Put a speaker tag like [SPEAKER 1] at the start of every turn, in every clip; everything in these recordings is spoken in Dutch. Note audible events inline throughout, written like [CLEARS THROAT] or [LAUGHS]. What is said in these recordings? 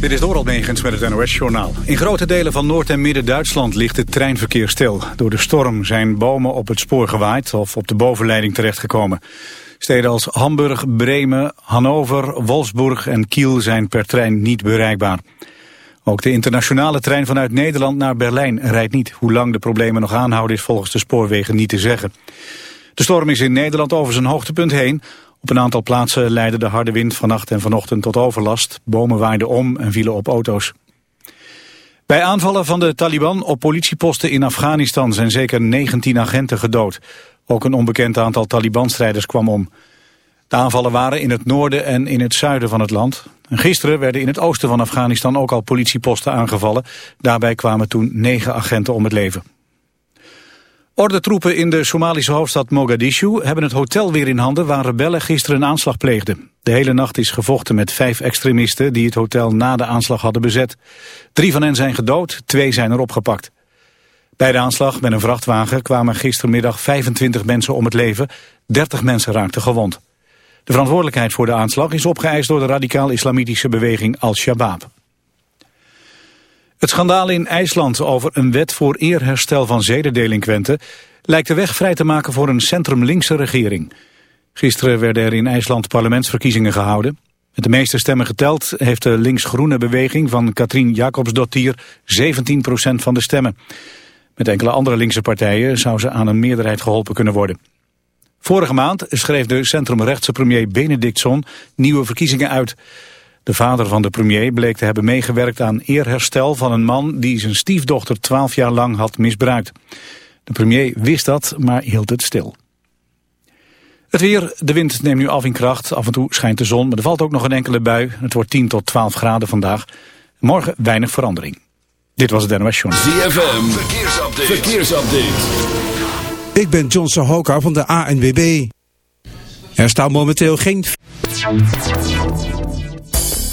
[SPEAKER 1] Dit is Doral Negens met het NOS-journaal. In grote delen van Noord- en Midden-Duitsland ligt het treinverkeer stil. Door de storm zijn bomen op het spoor gewaaid of op de bovenleiding terechtgekomen. Steden als Hamburg, Bremen, Hannover, Wolfsburg en Kiel zijn per trein niet bereikbaar. Ook de internationale trein vanuit Nederland naar Berlijn rijdt niet. Hoe lang de problemen nog aanhouden is volgens de spoorwegen niet te zeggen. De storm is in Nederland over zijn hoogtepunt heen. Op een aantal plaatsen leidde de harde wind vannacht en vanochtend tot overlast. Bomen waaiden om en vielen op auto's. Bij aanvallen van de Taliban op politieposten in Afghanistan zijn zeker 19 agenten gedood. Ook een onbekend aantal Taliban-strijders kwam om. De aanvallen waren in het noorden en in het zuiden van het land. En gisteren werden in het oosten van Afghanistan ook al politieposten aangevallen. Daarbij kwamen toen negen agenten om het leven. Ordentroepen in de Somalische hoofdstad Mogadishu hebben het hotel weer in handen waar rebellen gisteren een aanslag pleegden. De hele nacht is gevochten met vijf extremisten die het hotel na de aanslag hadden bezet. Drie van hen zijn gedood, twee zijn er opgepakt. Bij de aanslag met een vrachtwagen kwamen gistermiddag 25 mensen om het leven. 30 mensen raakten gewond. De verantwoordelijkheid voor de aanslag is opgeëist door de radicaal-islamitische beweging Al-Shabaab. Het schandaal in IJsland over een wet voor eerherstel van zedendelinquenten lijkt de weg vrij te maken voor een centrum-linkse regering. Gisteren werden er in IJsland parlementsverkiezingen gehouden. Met de meeste stemmen geteld heeft de links-groene beweging van Katrien Jacobsdottir 17% van de stemmen. Met enkele andere linkse partijen zou ze aan een meerderheid geholpen kunnen worden. Vorige maand schreef de centrumrechtse premier Benedictson nieuwe verkiezingen uit. De vader van de premier bleek te hebben meegewerkt aan eerherstel van een man die zijn stiefdochter 12 jaar lang had misbruikt. De premier wist dat, maar hield het stil. Het weer, de wind neemt nu af in kracht. Af en toe schijnt de zon, maar er valt ook nog een enkele bui. Het wordt 10 tot 12 graden vandaag. Morgen weinig verandering. Dit was het NOS Journal.
[SPEAKER 2] ZFM, verkeersupdate. verkeersupdate.
[SPEAKER 3] Ik ben John Sahoka van de ANWB. Er staat momenteel geen...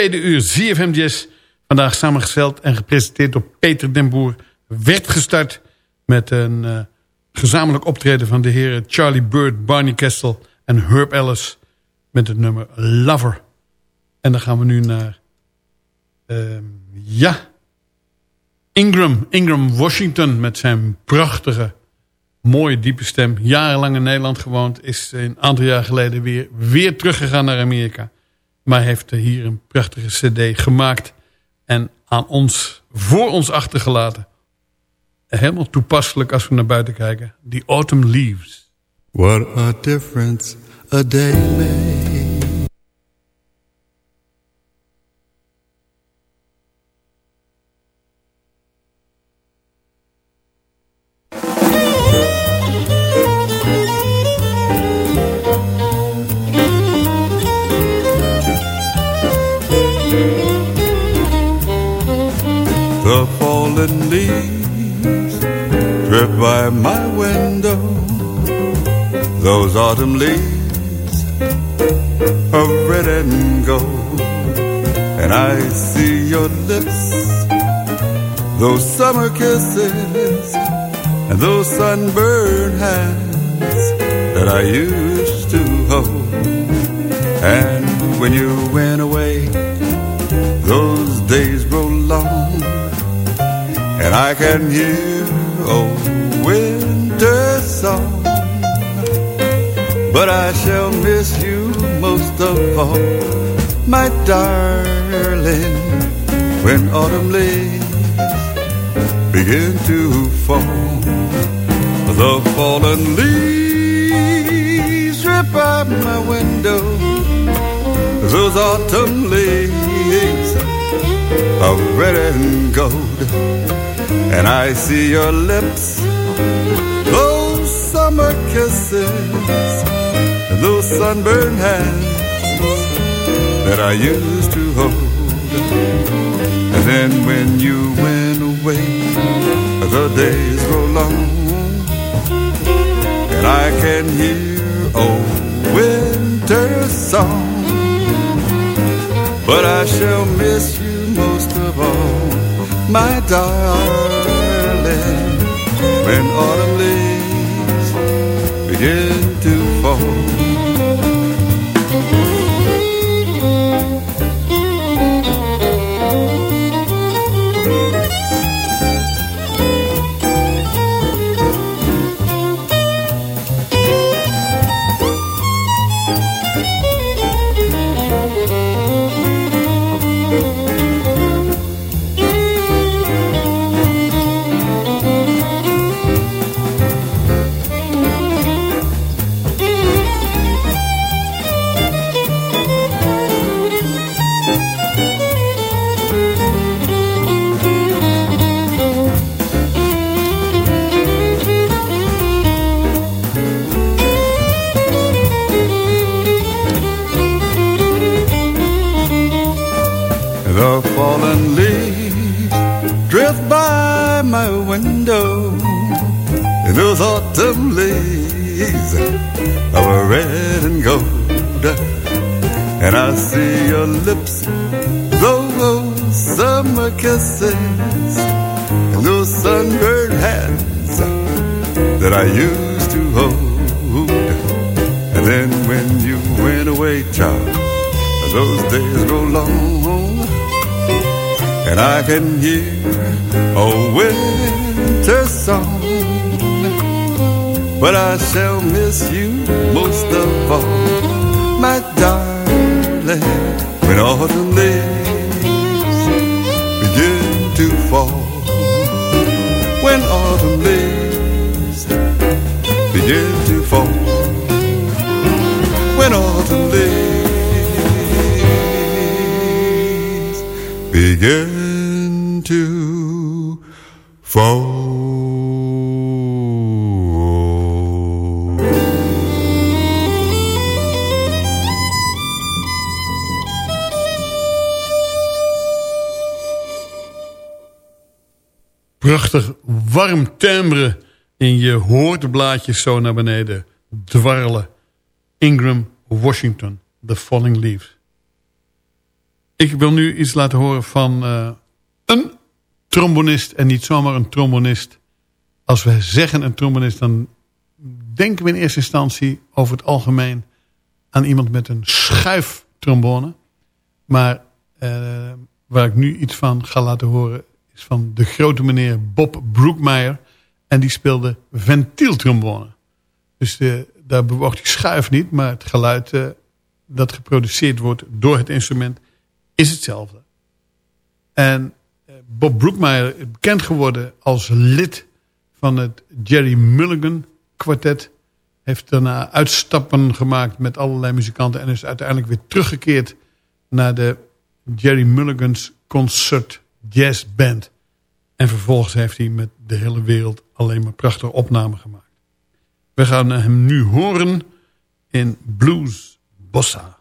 [SPEAKER 4] Tweede uur ZFM Jazz. Vandaag samengesteld en gepresenteerd door Peter den Boer. Werd gestart met een uh, gezamenlijk optreden van de heren Charlie Bird, Barney Kessel en Herb Ellis. Met het nummer Lover. En dan gaan we nu naar... Uh, ja... Ingram, Ingram Washington met zijn prachtige, mooie diepe stem. Jarenlang in Nederland gewoond. Is een aantal jaar geleden weer, weer teruggegaan naar Amerika. Maar heeft hier een prachtige cd gemaakt. En aan ons, voor ons achtergelaten. Helemaal toepasselijk als we naar buiten kijken. The Autumn Leaves.
[SPEAKER 5] What a difference a day makes. Sunburned hands that I used to hold. And when you went away, those days grow long and I can hear old winter song. But I shall miss you most of all, my darling, when autumn leaves begin to fall. The fallen leaves rip by my window, those autumn leaves of red and gold. And I see your lips, those summer kisses, and those sunburned hands that I used to hold. And then when you went away, the days grow long, and I can hear old winter song. But I shall miss you most of all my darling, when autumn leaves begin to fall. red and gold. And I see your lips, those summer kisses, and those sunburned hands that I used to hold. And then when you went away, child, those days grow long. And I can hear a winter song. But I shall miss you most of all, my darling, when autumn leaves begin to fall. When autumn leaves begin to fall. When autumn leaves begin to fall.
[SPEAKER 4] Warm timbre en je hoort de blaadjes zo naar beneden dwarrelen. Ingram, Washington, The Falling Leaves. Ik wil nu iets laten horen van eh, een trombonist. En niet zomaar een trombonist. Als we zeggen een trombonist, dan denken we in eerste instantie over het algemeen aan iemand met een schuiftrombone. Maar eh, waar ik nu iets van ga laten horen van de grote meneer Bob Brookmeyer. En die speelde ventieltrombone. Dus de, daar bewoog die schuif niet, maar het geluid eh, dat geproduceerd wordt door het instrument is hetzelfde. En eh, Bob Brookmeyer, bekend geworden als lid van het Jerry Mulligan kwartet... heeft daarna uitstappen gemaakt met allerlei muzikanten... en is uiteindelijk weer teruggekeerd naar de Jerry Mulligan's Concert Jazz Band. En vervolgens heeft hij met de hele wereld alleen maar prachtige opnamen gemaakt. We gaan hem nu horen in Blues Bossa.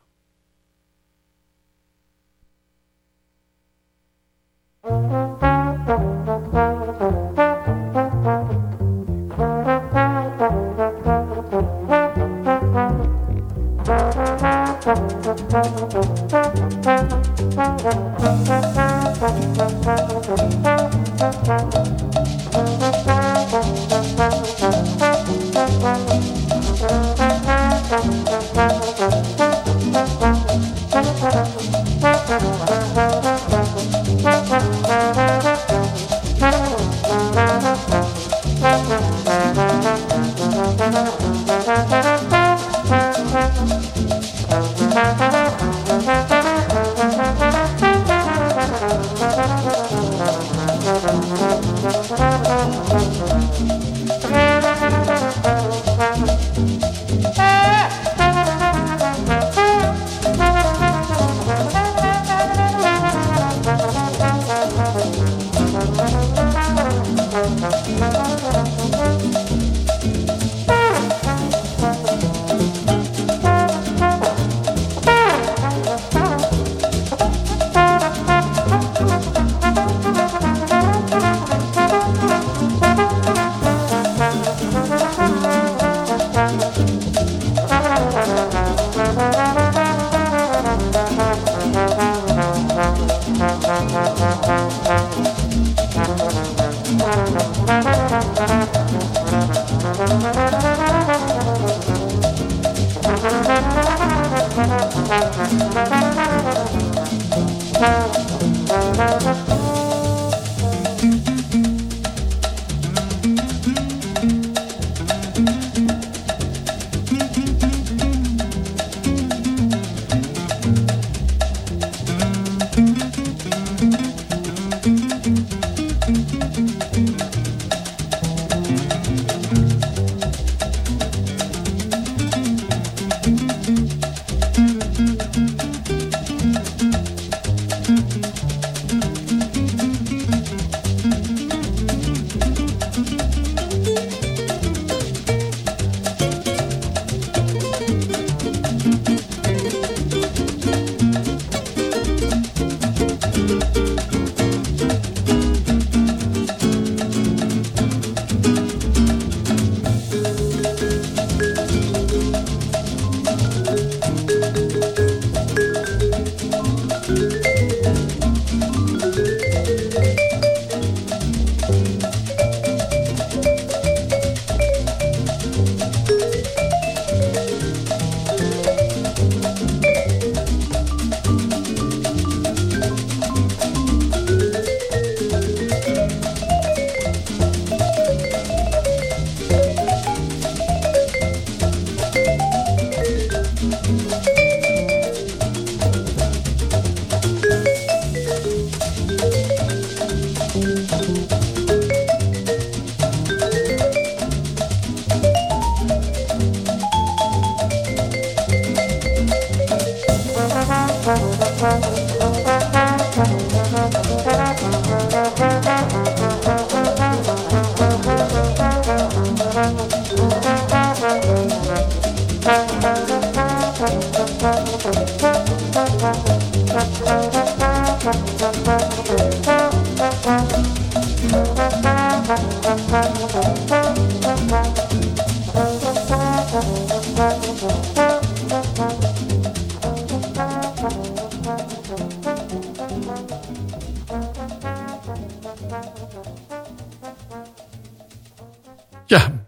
[SPEAKER 4] Ja,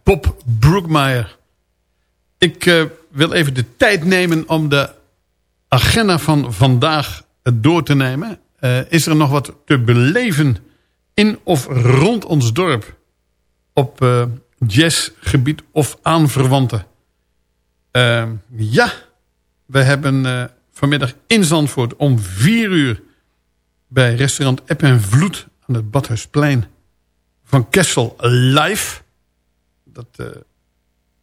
[SPEAKER 4] Bob Broekmeijer. Ik eh, wil even de tijd nemen om de agenda van vandaag door te nemen. Uh, is er nog wat te beleven in of rond ons dorp? Op uh, jazzgebied of aanverwanten? ja, we hebben vanmiddag in Zandvoort om vier uur... bij restaurant App en Vloed aan het Badhuisplein van Kessel live. Dat uh,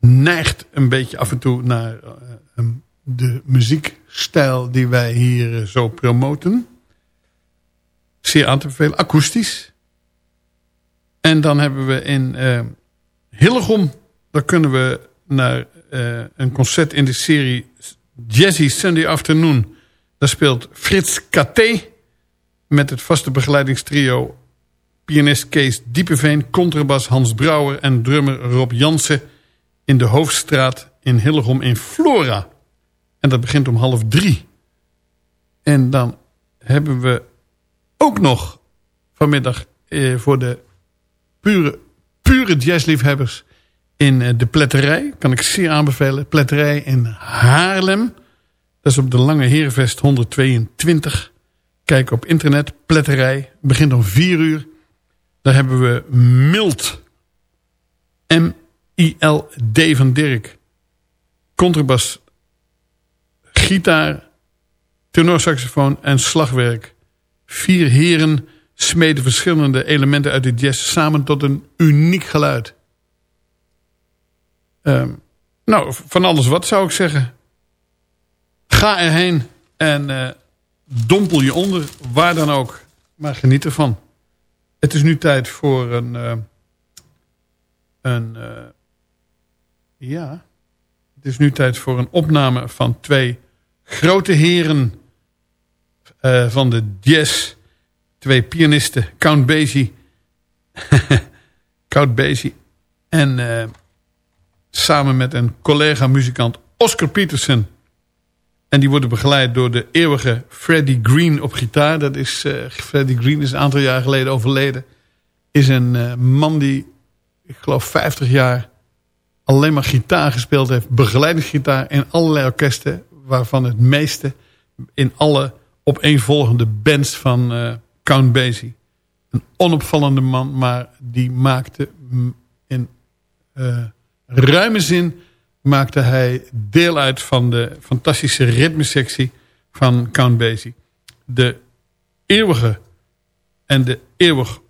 [SPEAKER 4] neigt een beetje af en toe naar uh, de muziekstijl die wij hier uh, zo promoten. Zeer aan te bevelen, akoestisch. En dan hebben we in Hillegom, daar kunnen we naar een concert in de serie Jazzy Sunday Afternoon. Daar speelt Frits Katé met het vaste begeleidingstrio pianist Kees Diepeveen, contrabas Hans Brouwer en drummer Rob Jansen in de Hoofdstraat in Hillegom in Flora. En dat begint om half drie. En dan hebben we ook nog vanmiddag eh, voor de pure, pure jazzliefhebbers in eh, de Pletterij. Kan ik zeer aanbevelen. Pletterij in Haarlem. Dat is op de Lange Herenvest 122. Kijk op internet. Pletterij. Begint om 4 uur. Daar hebben we Milt. M-I-L-D van Dirk. Contrabas. Gitaar. Tenorsaxofoon en slagwerk. Vier heren smeden verschillende elementen uit de jazz samen tot een uniek geluid. Um, nou, van alles wat zou ik zeggen. Ga erheen en uh, dompel je onder, waar dan ook. Maar geniet ervan. Het is nu tijd voor een... Uh, een uh, ja, het is nu tijd voor een opname van twee grote heren van de jazz. Twee pianisten, Count Basie. [LAUGHS] Count Basie. En samen met een collega-muzikant Oscar Peterson. En die worden begeleid door de eeuwige Freddie Green op gitaar. Dat is, uh, Freddie Green is een aantal jaar geleden overleden. Is een uh, man die, ik geloof 50 jaar, alleen maar gitaar gespeeld heeft. Begeleidingsgitaar in allerlei orkesten. Waarvan het meeste in alle opeenvolgende bands van Count Basie. Een onopvallende man, maar die maakte in ruime zin maakte hij deel uit van de fantastische ritmesectie van Count Basie. De eeuwige en de eeuwig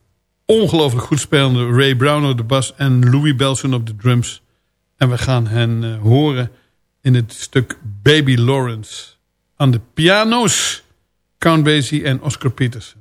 [SPEAKER 4] ongelooflijk goed spelende Ray Brown op de bas en Louis Belson op de drums. En we gaan hen uh, horen in het stuk Baby Lawrence. Aan de piano's Count Basie en Oscar Peterson.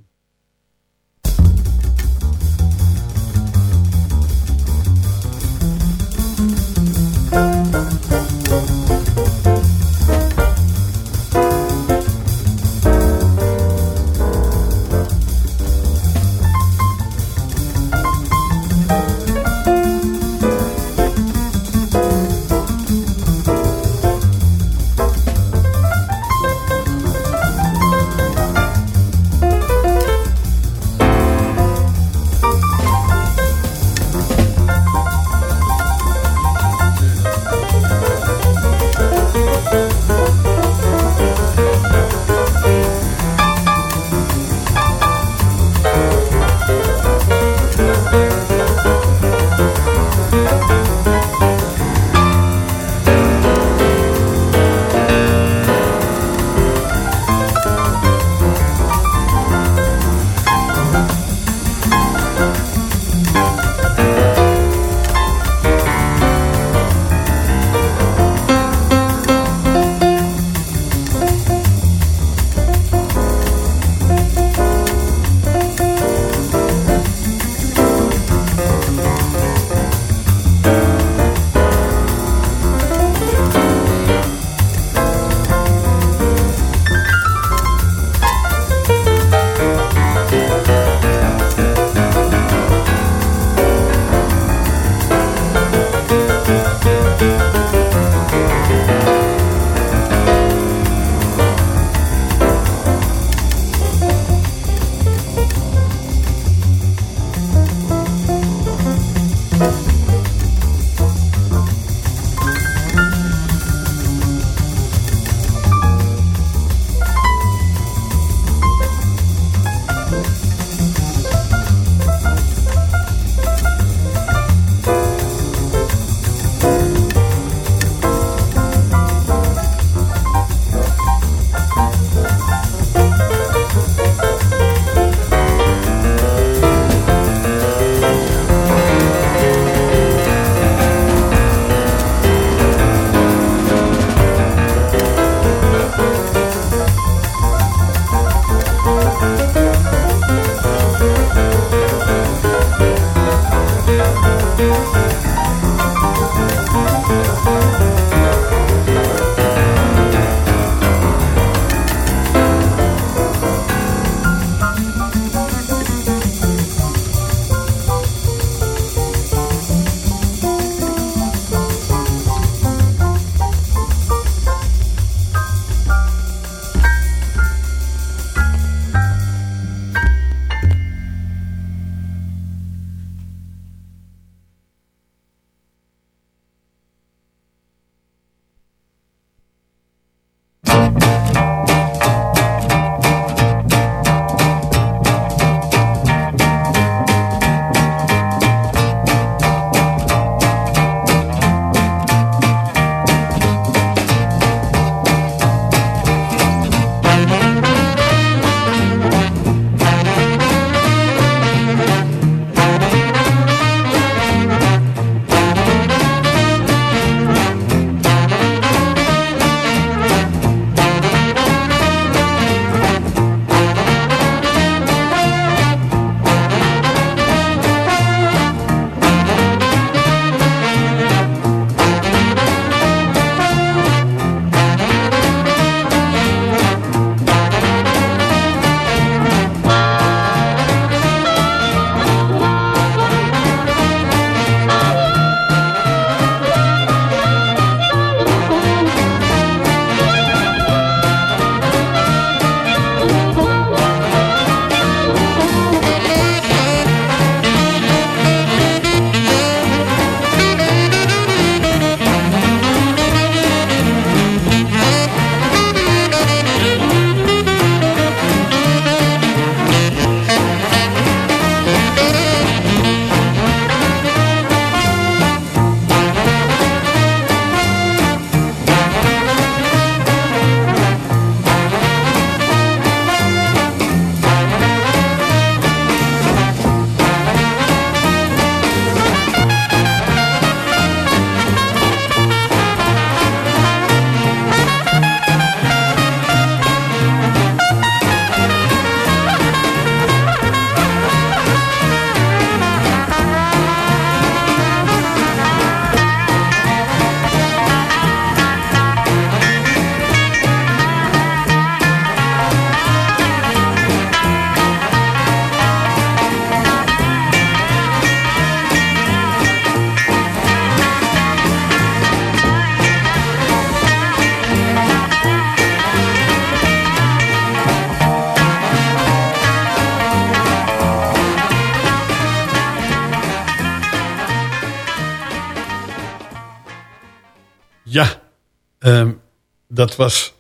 [SPEAKER 4] Dat was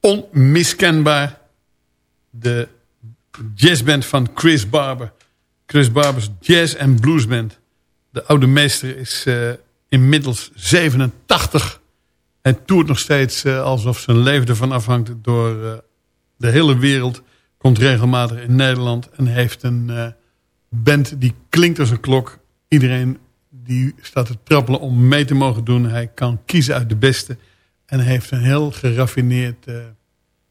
[SPEAKER 4] onmiskenbaar de jazzband van Chris Barber. Chris Barber's Jazz and Blues Band. De oude meester is eh, inmiddels 87. Hij toert nog steeds eh, alsof zijn leven ervan afhangt door eh, de hele wereld. Komt regelmatig in Nederland en heeft een band die klinkt als een klok. Iedereen die staat te trappelen om mee te mogen doen. Hij kan kiezen uit de beste. En heeft een heel geraffineerd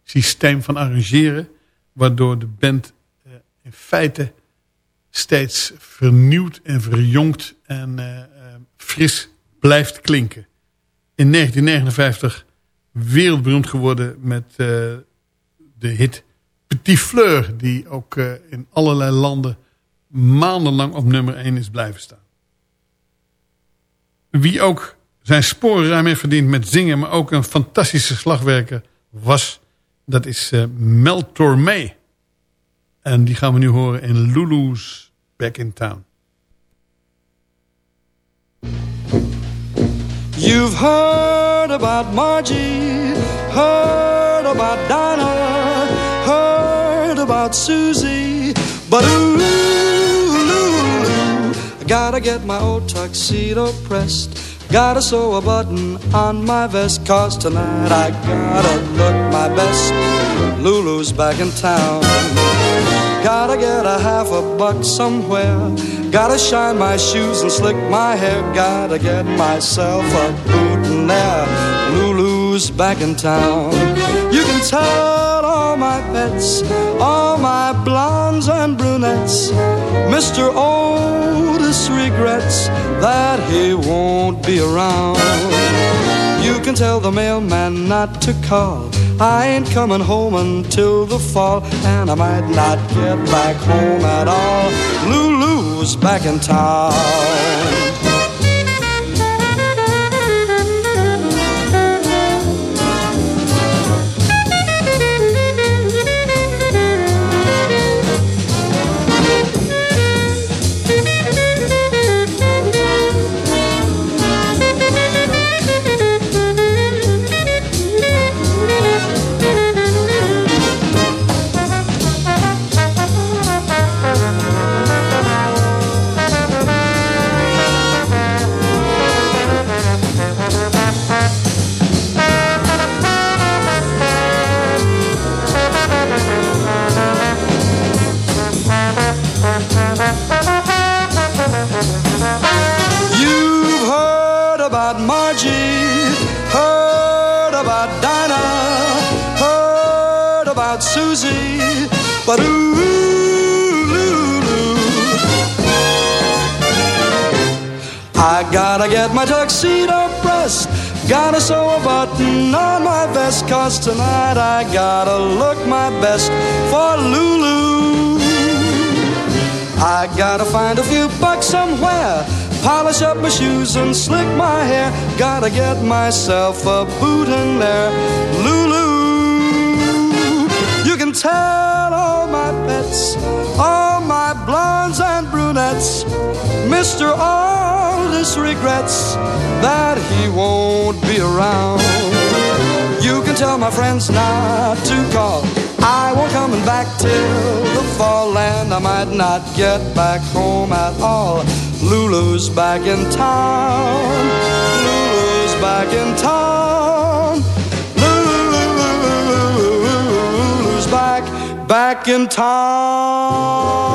[SPEAKER 4] systeem van arrangeren. Waardoor de band in feite steeds vernieuwd en verjongt en uh, fris blijft klinken. In 1959 wereldberoemd geworden met de hit Petit Fleur... die ook in allerlei landen maandenlang op nummer 1 is blijven staan. Wie ook zijn sporen ruim heeft verdiend met zingen... maar ook een fantastische slagwerker was... dat is Mel Tormé. En die gaan we nu horen in Lulu's back in town.
[SPEAKER 6] You've heard about Margie, heard about Dinah, heard about Susie, but ooh, ooh, ooh, I gotta get my old tuxedo pressed. Gotta sew a button on my vest, cause tonight I gotta look my best. Lulu's back in town. Gotta get a half a buck somewhere. Gotta shine my shoes and slick my hair. Gotta get myself a there. Lulu's back in town. You can tell all my pets, all my blondes and brunettes. Mr. Otis regrets that he won't be around. You can tell the mailman not to call. I ain't coming home until the fall, and I might not get back home at all. Lulu's back in town. I gotta get my tuxedo pressed. Gotta sew a button on my vest. Cause tonight I gotta look my best for Lulu. I gotta find a few bucks somewhere. Polish up my shoes and slick my hair. Gotta get myself a boot in there. Lulu. Brunettes. Mr. Aldous regrets that he won't be around. You can tell my friends not to call. I won't coming back till the fall, and I might not get back home at all. Lulu's back in town. Lulu's back in town. Lulu's back, back in town.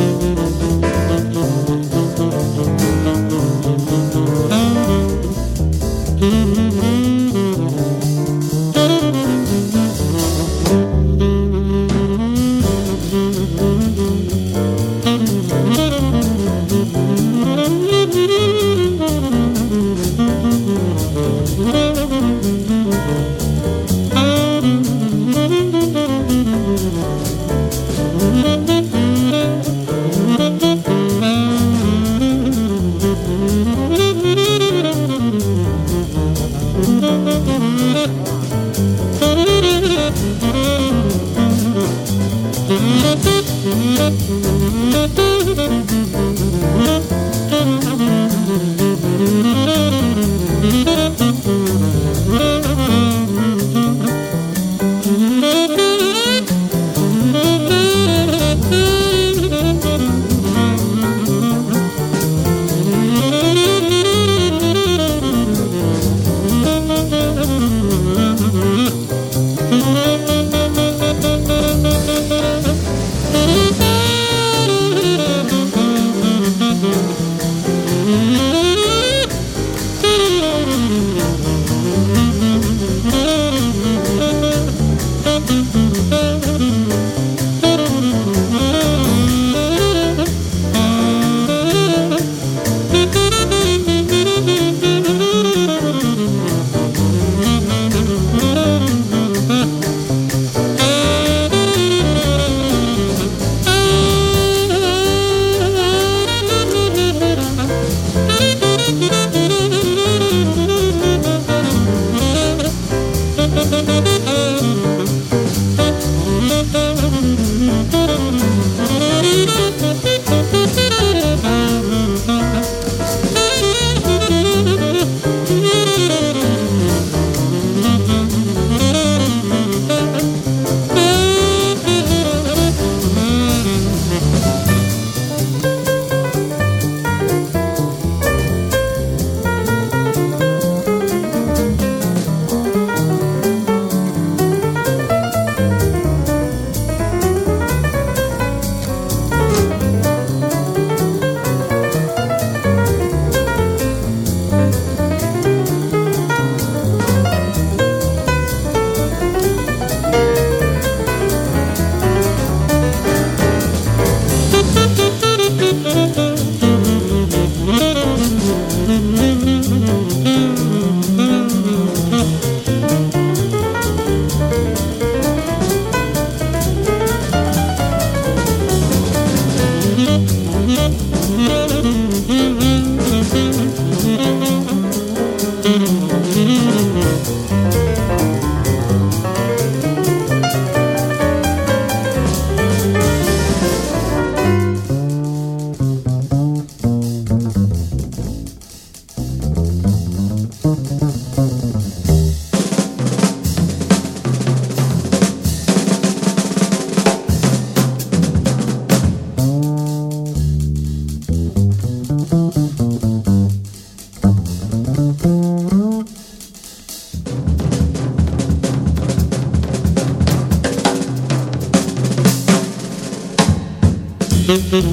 [SPEAKER 4] Tja.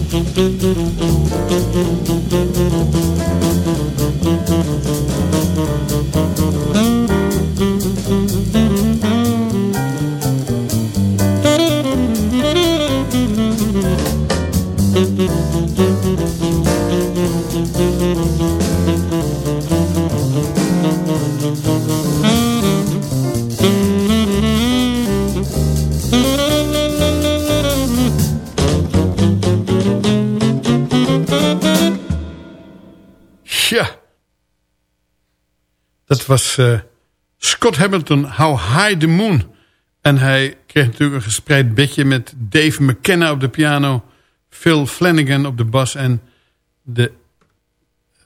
[SPEAKER 4] Eh, Scott Hamilton, How High the Moon. En hij kreeg natuurlijk een gespreid bedje met Dave McKenna op de piano... Phil Flanagan op de bas en de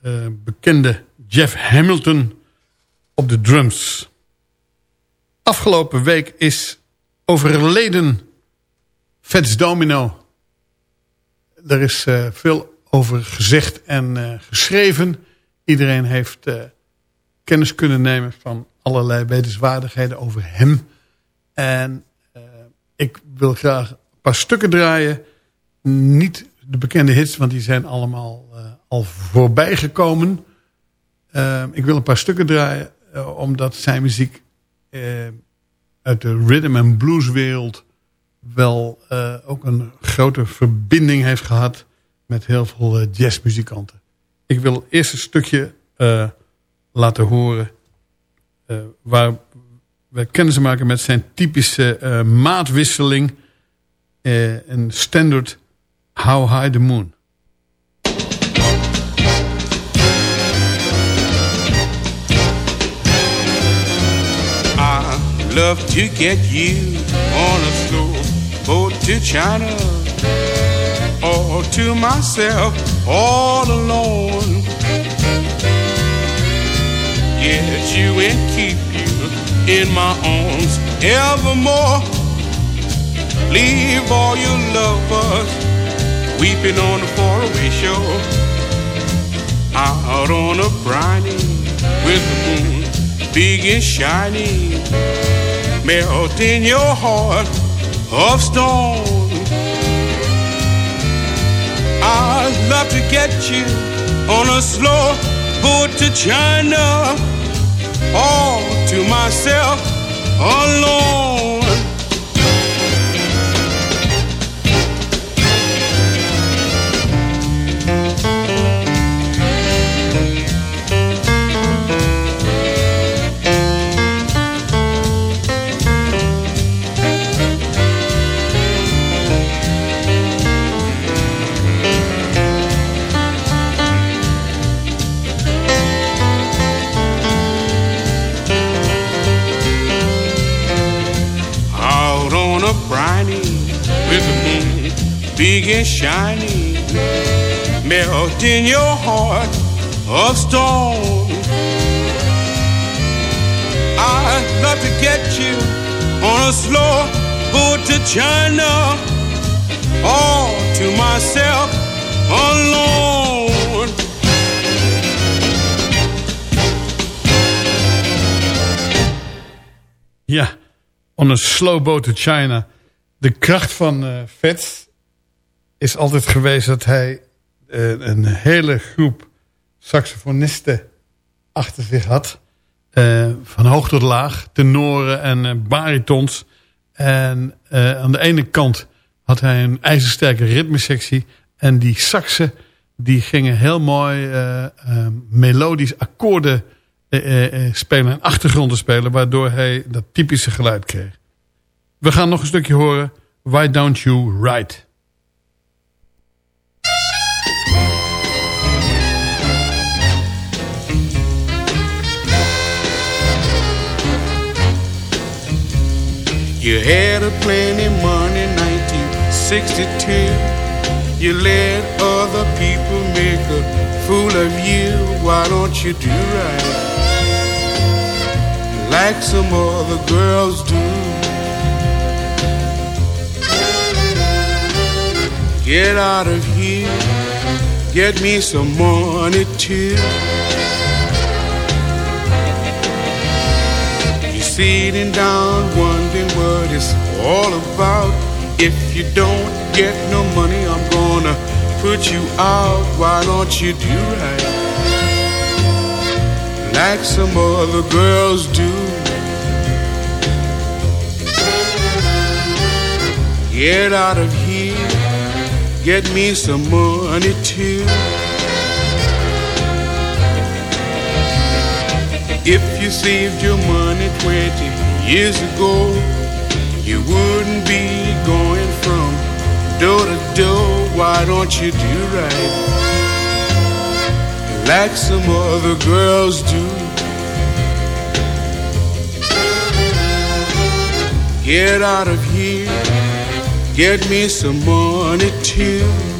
[SPEAKER 4] eh, bekende Jeff Hamilton op de drums. Afgelopen week is overleden Fats Domino. Er is eh, veel over gezegd en geschreven. Iedereen heeft kennis kunnen nemen van allerlei wetenswaardigheden over hem. En eh, ik wil graag een paar stukken draaien. Niet de bekende hits, want die zijn allemaal eh, al voorbij gekomen. Eh, ik wil een paar stukken draaien, omdat zijn muziek uit de rhythm and blues wereld wel ook een grote verbinding heeft gehad met heel veel jazzmuzikanten. Ik wil eerst een stukje laten horen eh, waar we kennis maken met zijn typische eh, maatwisseling. eh, een standard How High the Moon.
[SPEAKER 7] I love to get you on a slow boat to China or to myself all alone. Get you and keep you in my arms evermore. Leave all your lovers weeping on the faraway shore. Out on a briny with the moon big and shiny, melting your heart of stone. I'd love to get you on a slow boat to China, all to myself alone. A briny with moon big and shiny, melting your heart of stone. I'd love to get you on a slow boat to China, all to myself alone.
[SPEAKER 4] On a slow boat to China. De kracht van Fats is altijd geweest dat hij eh, een hele groep saxofonisten achter zich had. Eh, van hoog tot laag, tenoren en baritons. En aan de ene kant had hij een ijzersterke ritmesectie. En die saxen die gingen heel mooi melodisch akkoorden spelen en achtergronden spelen. Waardoor hij dat typische geluid kreeg. We gaan nog een stukje horen. Why Don't You Ride?
[SPEAKER 7] You had a plenty money 1962. You let other people make a fool of you. Why don't you do right? Like some other girls do. Get out of here. Get me some money too. You're sitting down wondering what it's all about. If you don't get no money, I'm gonna put you out. Why don't you do right? Like some other girls do. Get out of here. Get me some money too. If you saved your money 20 years ago, you wouldn't be going from door to door. Why don't you do right? Like some other girls do. Get out of here. Get me some money too.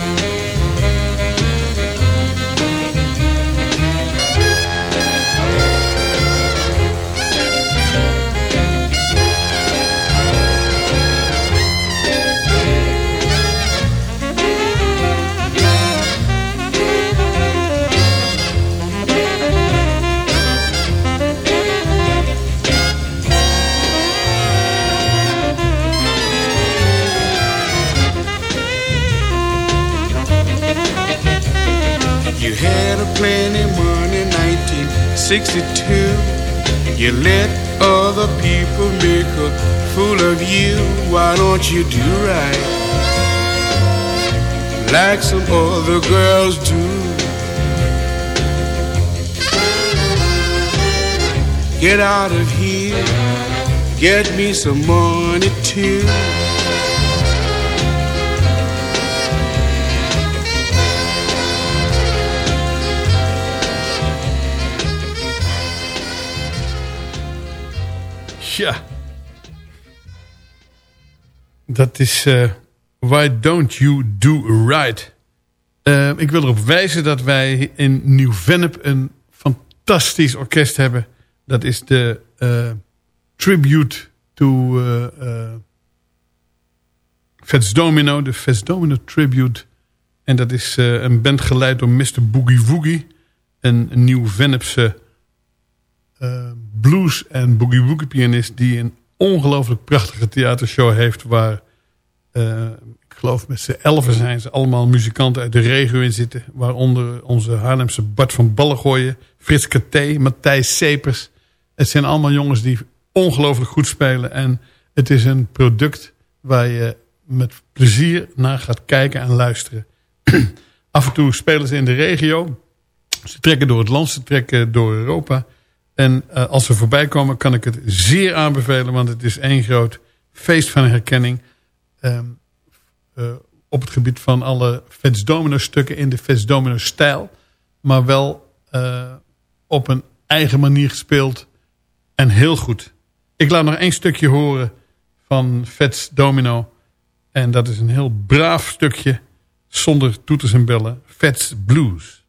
[SPEAKER 7] 1962. You let other people make a fool of you. Why don't you do right? Like some other girls do. Get out of here. Get me some money too.
[SPEAKER 4] Ja. Dat is eh, Why Don't You Do Right. Eh, ik wil erop wijzen dat wij in Nieuw-Vennep een fantastisch orkest hebben. Dat is de eh, Tribute to Fats Domino. De Fats Domino Tribute. En dat is een band geleid door Mr. Boogie Woogie. Een, een Nieuw-Vennepse blues- en boogie-woogie pianist... die een ongelooflijk prachtige theatershow heeft... waar ik geloof met z'n elfen zijn ze allemaal muzikanten uit de regio in zitten. Waaronder onze Haarlemse Bart van Ballengooien, Frits Katé, Matthijs Sepers. Het zijn allemaal jongens die ongelooflijk goed spelen. En het is een product waar je met plezier naar gaat kijken en luisteren. [CLEARS THROAT] Af en toe spelen ze in de regio. Ze trekken door het land, ze trekken door Europa. En uh, als ze voorbij komen kan ik het zeer aanbevelen. Want het is één groot feest van herkenning. Um, uh, op het gebied van alle Fats Domino stukken in de Fats Domino stijl. Maar wel uh, op een eigen manier gespeeld. En heel goed. Ik laat nog één stukje horen van Fats Domino. En dat is een heel braaf stukje. Zonder toeters en bellen. Fats Blues.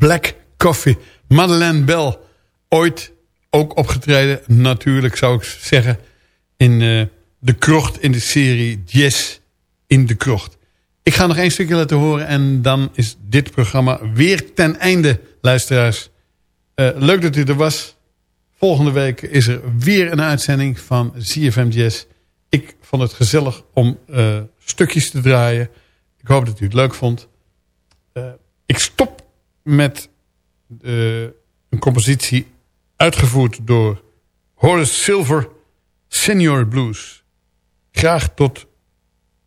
[SPEAKER 8] Black Coffee.
[SPEAKER 4] Madeleine Bell. Ooit ook opgetreden, natuurlijk zou ik zeggen... in eh, de krocht in de serie Jazz in de krocht. Ik ga nog één stukje laten horen... en dan is dit programma weer ten einde, luisteraars. Eh, leuk dat u er was. Volgende week is er weer een uitzending van CFM Jazz. Ik vond het gezellig om eh, stukjes te draaien. Ik hoop dat u het leuk vond. Ik stop met eh, een compositie uitgevoerd door Horace Silver, Senior Blues. Graag tot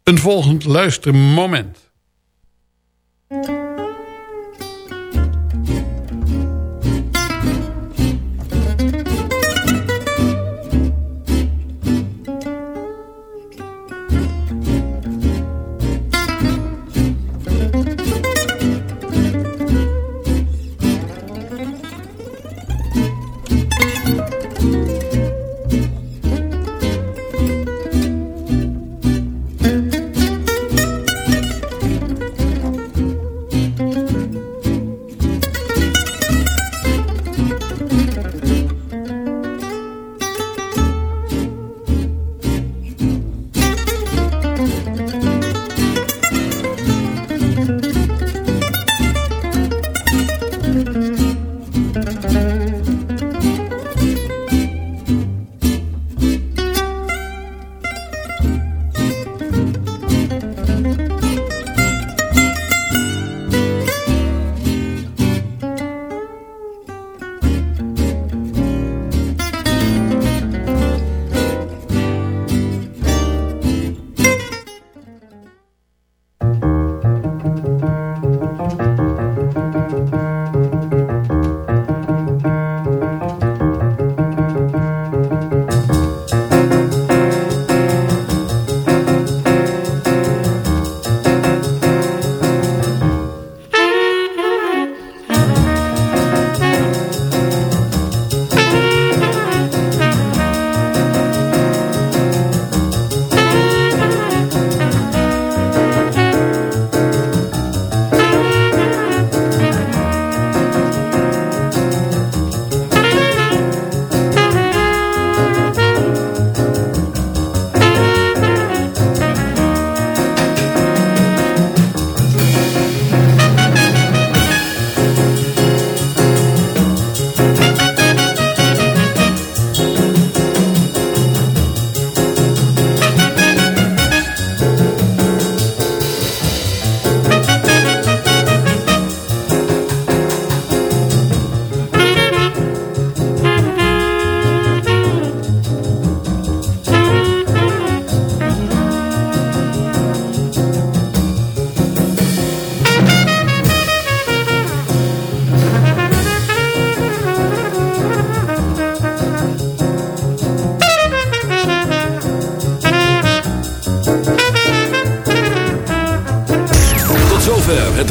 [SPEAKER 4] een volgend luistermoment.